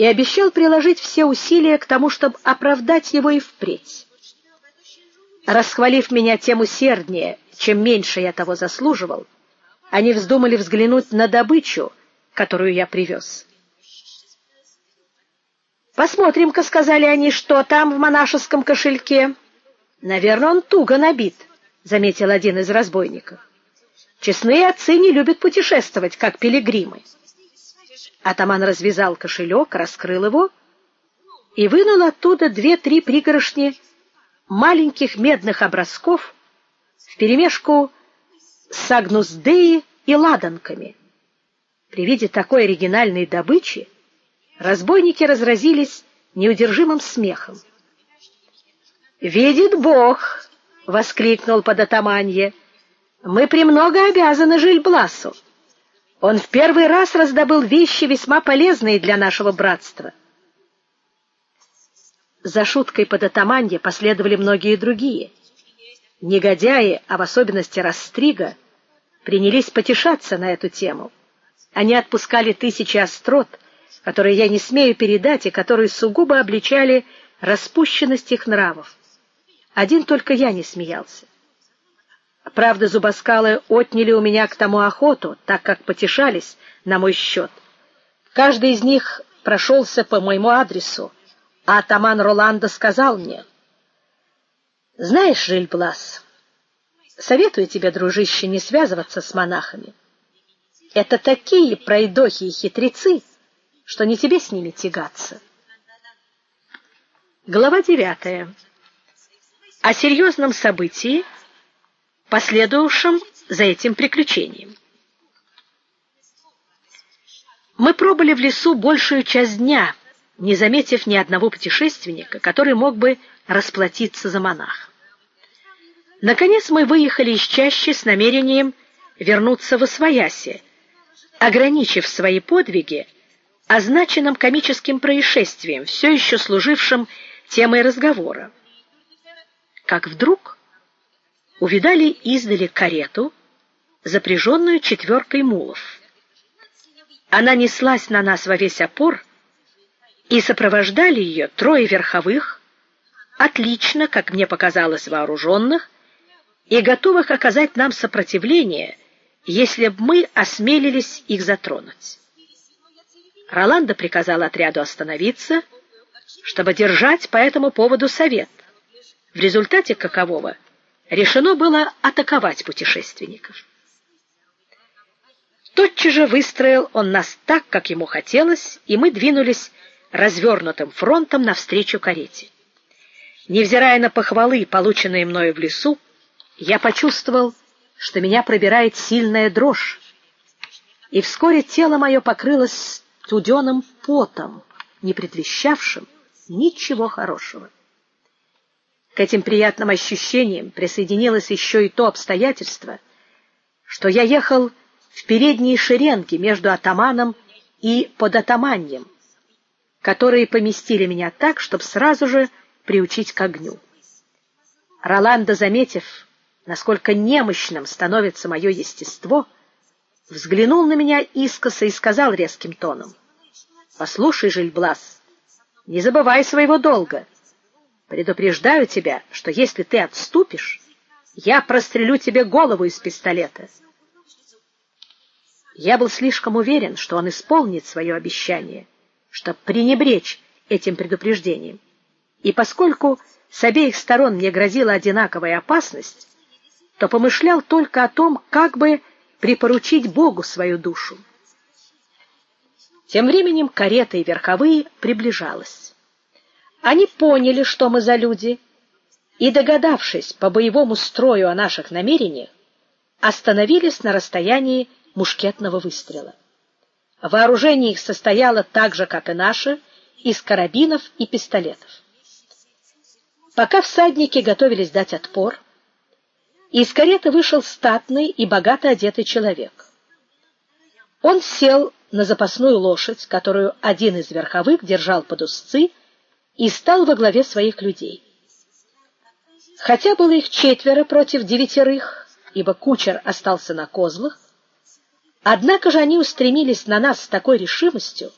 и обещал приложить все усилия к тому, чтобы оправдать его и впредь. Расхвалив меня тем усерднее, чем меньше я того заслуживал, они вздумали взглянуть на добычу, которую я привез. Посмотрим-ка, сказали они, что там в монашеском кошельке. Наверное, он туго набит, заметил один из разбойников. Честные отцы не любят путешествовать, как пилигримы. Атаман развязал кошелек, раскрыл его и вынул оттуда две-три пригоршни маленьких медных образков вперемешку с агнуздеи и ладанками. При виде такой оригинальной добычи разбойники разразились неудержимым смехом. «Видит Бог!» — воскликнул податаманье. «Мы премного обязаны Жильбласу. Он в первый раз раздобыл вещи весьма полезные для нашего братства». За шуткой податаманье последовали многие другие. Негодяи, а в особенности Растрига, принялись потешаться на эту тему. Они отпускали тысячи острот, которые я не смею передать и которые сугубо обличали распущенность их нравов. Один только я не смеялся. Правда, зубоскалы отняли у меня к тому охоту, так как потешались на мой счет. Каждый из них прошелся по моему адресу, а атаман Роланда сказал мне: "Знаешь, Жильблас, советую тебе, дружище, не связываться с монахами. Это такие пройдохи и хитрецы, что не тебе с ними тягаться". Глава девятая о серьезном событии, последовавшем за этим приключением. Мы пробыли в лесу большую часть дня, не заметив ни одного путешественника, который мог бы расплатиться за монаха. Наконец мы выехали из чащи с намерением вернуться в Освояси, ограничив свои подвиги означенным комическим происшествием, все еще служившим темой разговора как вдруг увидали издали карету, запряженную четверкой мулов. Она неслась на нас во весь опор, и сопровождали ее трое верховых, отлично, как мне показалось, вооруженных и готовых оказать нам сопротивление, если бы мы осмелились их затронуть. Роланда приказал отряду остановиться, чтобы держать по этому поводу совет в результате какового решено было атаковать путешественников. Тотчас же выстроил он нас так, как ему хотелось, и мы двинулись развернутым фронтом навстречу карете. Невзирая на похвалы, полученные мною в лесу, я почувствовал, что меня пробирает сильная дрожь, и вскоре тело мое покрылось студеным потом, не предвещавшим ничего хорошего. К этим приятным ощущениям присоединилось еще и то обстоятельство, что я ехал в передней шеренге между атаманом и податаманьем, которые поместили меня так, чтобы сразу же приучить к огню. Роландо, заметив, насколько немощным становится мое естество, взглянул на меня искоса и сказал резким тоном: "Послушай, Жильблас, не забывай своего долга. Предупреждаю тебя, что если ты отступишь, я прострелю тебе голову из пистолета. Я был слишком уверен, что он исполнит свое обещание, чтобы пренебречь этим предупреждением. И поскольку с обеих сторон мне грозила одинаковая опасность, то помышлял только о том, как бы припоручить Богу свою душу. Тем временем карета и верховые приближалась. Они поняли, что мы за люди, и догадавшись по боевому строю о наших намерениях, остановились на расстоянии мушкетного выстрела. Вооружение их состояло так же, как и наше, из карабинов и пистолетов. Пока всадники готовились дать отпор, из кареты вышел статный и богато одетый человек. Он сел на запасную лошадь, которую один из верховых держал под узцы и стал во главе своих людей. Хотя было их четверо против девятерых, ибо кучер остался на козлах, однако же они устремились на нас с такой решимостью,